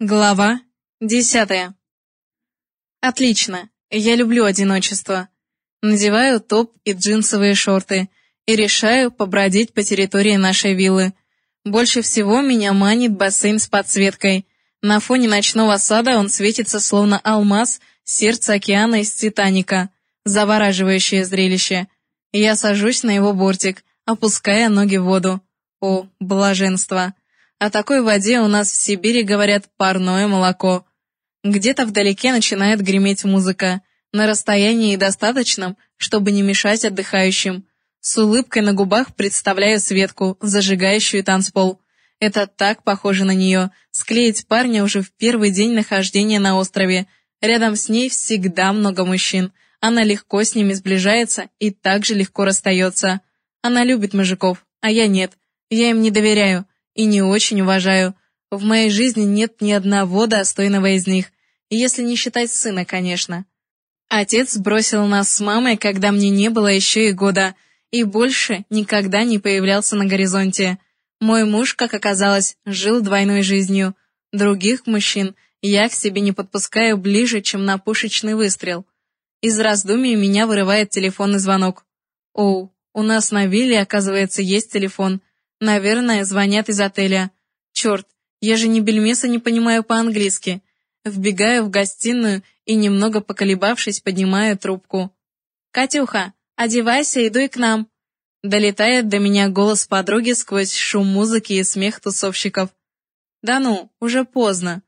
Глава десятая. Отлично, я люблю одиночество. Надеваю топ и джинсовые шорты и решаю побродить по территории нашей виллы. Больше всего меня манит бассейн с подсветкой. На фоне ночного сада он светится словно алмаз, сердце океана из Титаника. Завораживающее зрелище. Я сажусь на его бортик, опуская ноги в воду. О, блаженство! О такой воде у нас в Сибири говорят парное молоко. Где-то вдалеке начинает греметь музыка, на расстоянии достаточном, чтобы не мешать отдыхающим. С улыбкой на губах представляю Светку, зажигающую танцпол. Это так похоже на нее, склеить парня уже в первый день нахождения на острове. Рядом с ней всегда много мужчин. Она легко с ними сближается и также легко расстается. Она любит мужиков, а я нет. Я им не доверяю и не очень уважаю. В моей жизни нет ни одного достойного из них, если не считать сына, конечно. Отец бросил нас с мамой, когда мне не было еще и года, и больше никогда не появлялся на горизонте. Мой муж, как оказалось, жил двойной жизнью. Других мужчин я к себе не подпускаю ближе, чем на пушечный выстрел. Из раздумий меня вырывает телефонный звонок. Оу, у нас на вилле, оказывается, есть телефон. Наверное, звонят из отеля. Черт, я же ни бельмеса не понимаю по-английски. Вбегаю в гостиную и, немного поколебавшись, поднимаю трубку. «Катюха, одевайся и дуй к нам!» Долетает до меня голос подруги сквозь шум музыки и смех тусовщиков. «Да ну, уже поздно!»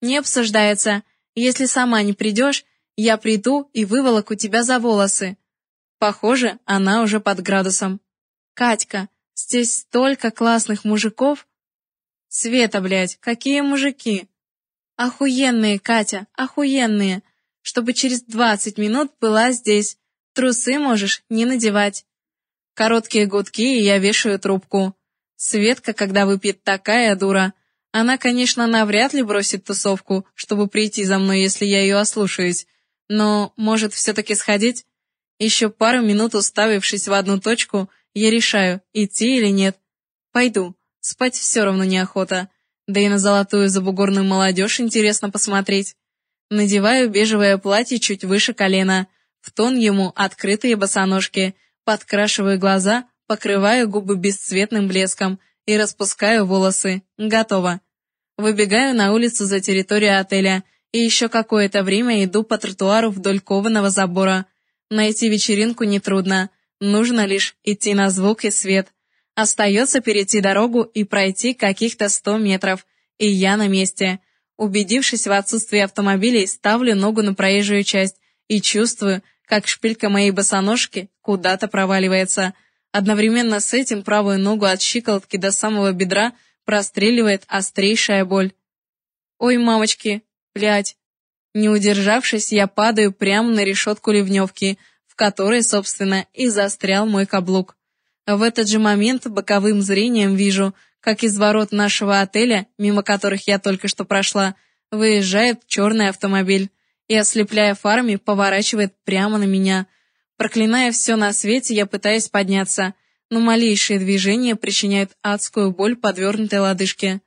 «Не обсуждается. Если сама не придешь, я приду и выволоку тебя за волосы». Похоже, она уже под градусом. «Катька, Здесь столько классных мужиков. Света, блядь, какие мужики? Охуенные, Катя, охуенные. Чтобы через двадцать минут была здесь. Трусы можешь не надевать. Короткие гудки, и я вешаю трубку. Светка, когда выпьет такая дура. Она, конечно, навряд ли бросит тусовку, чтобы прийти за мной, если я ее ослушаюсь. Но, может, все-таки сходить? Еще пару минут уставившись в одну точку, я решаю, идти или нет. Пойду. Спать все равно неохота. Да и на золотую забугорную молодежь интересно посмотреть. Надеваю бежевое платье чуть выше колена. В тон ему открытые босоножки. Подкрашиваю глаза, покрываю губы бесцветным блеском и распускаю волосы. Готово. Выбегаю на улицу за территорию отеля и еще какое-то время иду по тротуару вдоль кованого забора. Найти вечеринку нетрудно. Нужно лишь идти на звук и свет. Остается перейти дорогу и пройти каких-то сто метров, и я на месте. Убедившись в отсутствии автомобилей, ставлю ногу на проезжую часть и чувствую, как шпилька моей босоножки куда-то проваливается. Одновременно с этим правую ногу от щиколотки до самого бедра простреливает острейшая боль. «Ой, мамочки, блядь!» Не удержавшись, я падаю прямо на решетку ливневки, которой, собственно, и застрял мой каблук. В этот же момент боковым зрением вижу, как из ворот нашего отеля, мимо которых я только что прошла, выезжает черный автомобиль и, ослепляя фарами, поворачивает прямо на меня. Проклиная все на свете, я пытаюсь подняться, но малейшие движения причиняют адскую боль подвернутой лодыжке.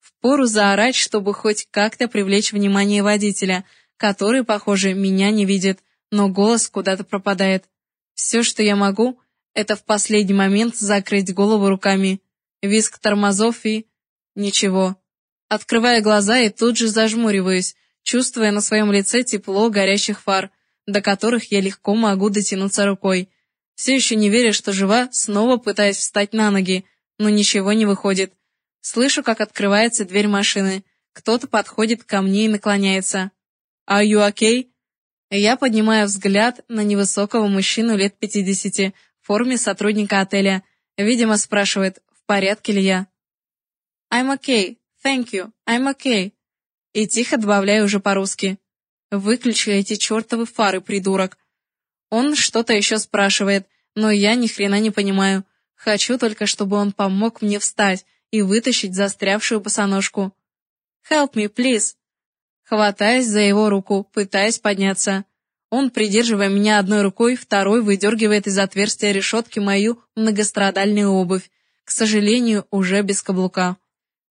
Впору заорать, чтобы хоть как-то привлечь внимание водителя, который, похоже, меня не видит, но голос куда-то пропадает. Все, что я могу, это в последний момент закрыть голову руками. Виск тормозов и... ничего. Открывая глаза и тут же зажмуриваюсь, чувствуя на своем лице тепло горящих фар, до которых я легко могу дотянуться рукой. Все еще не веря, что жива, снова пытаясь встать на ноги, но ничего не выходит. Слышу, как открывается дверь машины. Кто-то подходит ко мне и наклоняется. «Are you okay?» Я поднимаю взгляд на невысокого мужчину лет пятидесяти в форме сотрудника отеля. Видимо, спрашивает, в порядке ли я. I'm okay, thank you, I'm okay. И тихо добавляю уже по-русски. Выключи эти чертовы фары, придурок. Он что-то еще спрашивает, но я ни хрена не понимаю. Хочу только, чтобы он помог мне встать и вытащить застрявшую босоножку. Help me, please хватаясь за его руку, пытаясь подняться. Он, придерживая меня одной рукой, второй выдергивает из отверстия решетки мою многострадальную обувь, к сожалению, уже без каблука.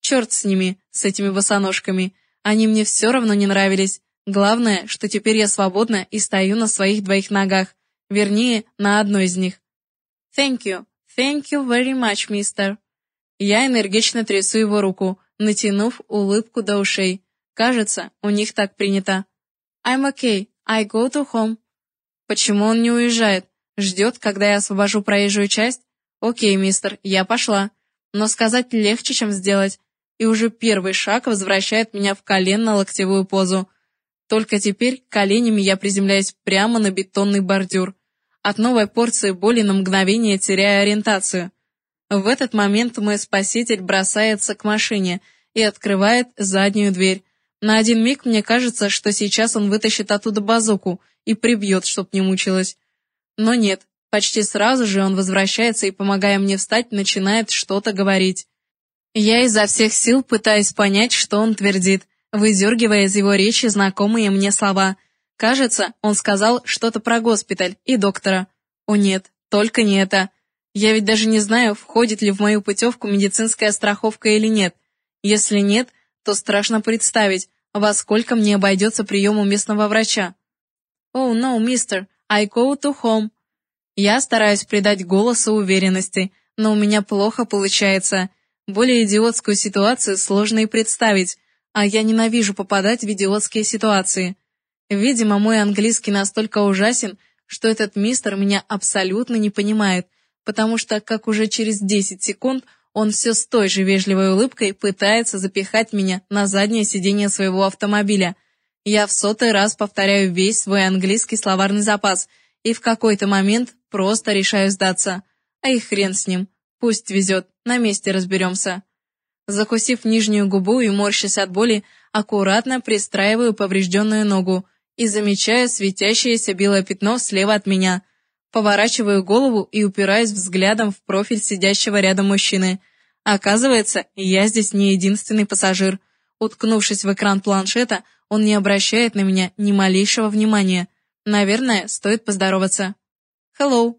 Черт с ними, с этими босоножками. Они мне все равно не нравились. Главное, что теперь я свободна и стою на своих двоих ногах. Вернее, на одной из них. Thank you. Thank you very much, mister. Я энергично трясу его руку, натянув улыбку до ушей. Кажется, у них так принято. I'm okay. I go to home. Почему он не уезжает? Ждет, когда я освобожу проезжую часть? Окей, мистер, я пошла. Но сказать легче, чем сделать. И уже первый шаг возвращает меня в коленно-локтевую позу. Только теперь коленями я приземляюсь прямо на бетонный бордюр. От новой порции боли на мгновение теряя ориентацию. В этот момент мой спаситель бросается к машине и открывает заднюю дверь. На один миг мне кажется, что сейчас он вытащит оттуда базуку и прибьет, чтоб не мучилась. Но нет, почти сразу же он возвращается и, помогая мне встать, начинает что-то говорить. Я изо всех сил пытаюсь понять, что он твердит, выдергивая из его речи знакомые мне слова. Кажется, он сказал что-то про госпиталь и доктора. О нет, только не это. Я ведь даже не знаю, входит ли в мою путевку медицинская страховка или нет. Если нет, то страшно представить, во сколько мне обойдется прием у местного врача. «Oh no, mister, I go to home». Я стараюсь придать голосу уверенности, но у меня плохо получается. Более идиотскую ситуацию сложно и представить, а я ненавижу попадать в идиотские ситуации. Видимо, мой английский настолько ужасен, что этот мистер меня абсолютно не понимает, потому что, как уже через 10 секунд, он все с той же вежливой улыбкой пытается запихать меня на заднее сиденье своего автомобиля – я в сотый раз повторяю весь свой английский словарный запас и в какой-то момент просто решаю сдаться. А и хрен с ним. Пусть везет, на месте разберемся. Закусив нижнюю губу и морщась от боли, аккуратно пристраиваю поврежденную ногу и замечаю светящееся белое пятно слева от меня. Поворачиваю голову и упираюсь взглядом в профиль сидящего рядом мужчины. Оказывается, я здесь не единственный пассажир. Уткнувшись в экран планшета, он не обращает на меня ни малейшего внимания. Наверное, стоит поздороваться. «Hello».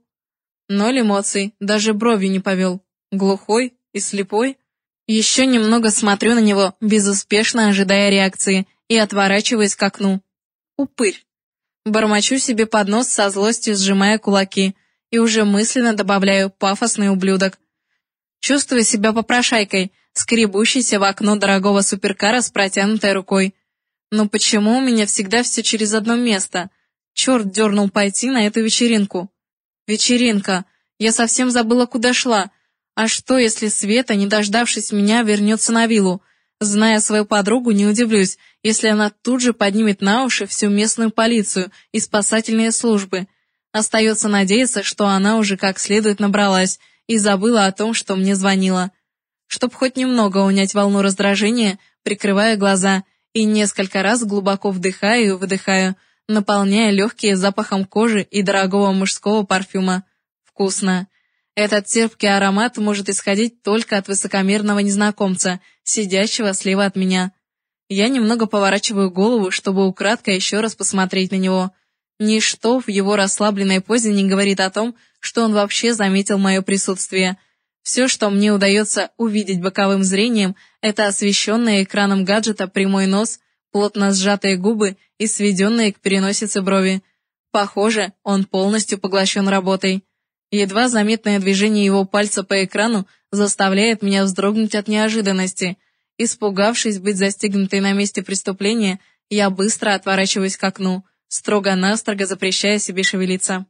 Ноль эмоций, даже бровью не повел. Глухой и слепой. Еще немного смотрю на него, безуспешно ожидая реакции, и отворачиваюсь к окну. Упырь. Бормочу себе под нос со злостью, сжимая кулаки, и уже мысленно добавляю пафосный ублюдок. Чувствую себя попрошайкой, скребущейся в окно дорогого суперкара с протянутой рукой. Но почему у меня всегда все через одно место? Черт дернул пойти на эту вечеринку. Вечеринка. Я совсем забыла, куда шла. А что, если Света, не дождавшись меня, вернется на виллу? Зная свою подругу, не удивлюсь, если она тут же поднимет на уши всю местную полицию и спасательные службы. Остается надеяться, что она уже как следует набралась и забыла о том, что мне звонила. Чтоб хоть немного унять волну раздражения, прикрывая глаза – и несколько раз глубоко вдыхаю и выдыхаю, наполняя легкие запахом кожи и дорогого мужского парфюма. Вкусно. Этот терпкий аромат может исходить только от высокомерного незнакомца, сидящего слева от меня. Я немного поворачиваю голову, чтобы украдко еще раз посмотреть на него. Ничто в его расслабленной позе не говорит о том, что он вообще заметил мое присутствие. Все, что мне удается увидеть боковым зрением, это освещенный экраном гаджета прямой нос, плотно сжатые губы и сведенные к переносице брови. Похоже, он полностью поглощен работой. Едва заметное движение его пальца по экрану заставляет меня вздрогнуть от неожиданности. Испугавшись быть застигнутой на месте преступления, я быстро отворачиваюсь к окну, строго-настрого запрещая себе шевелиться.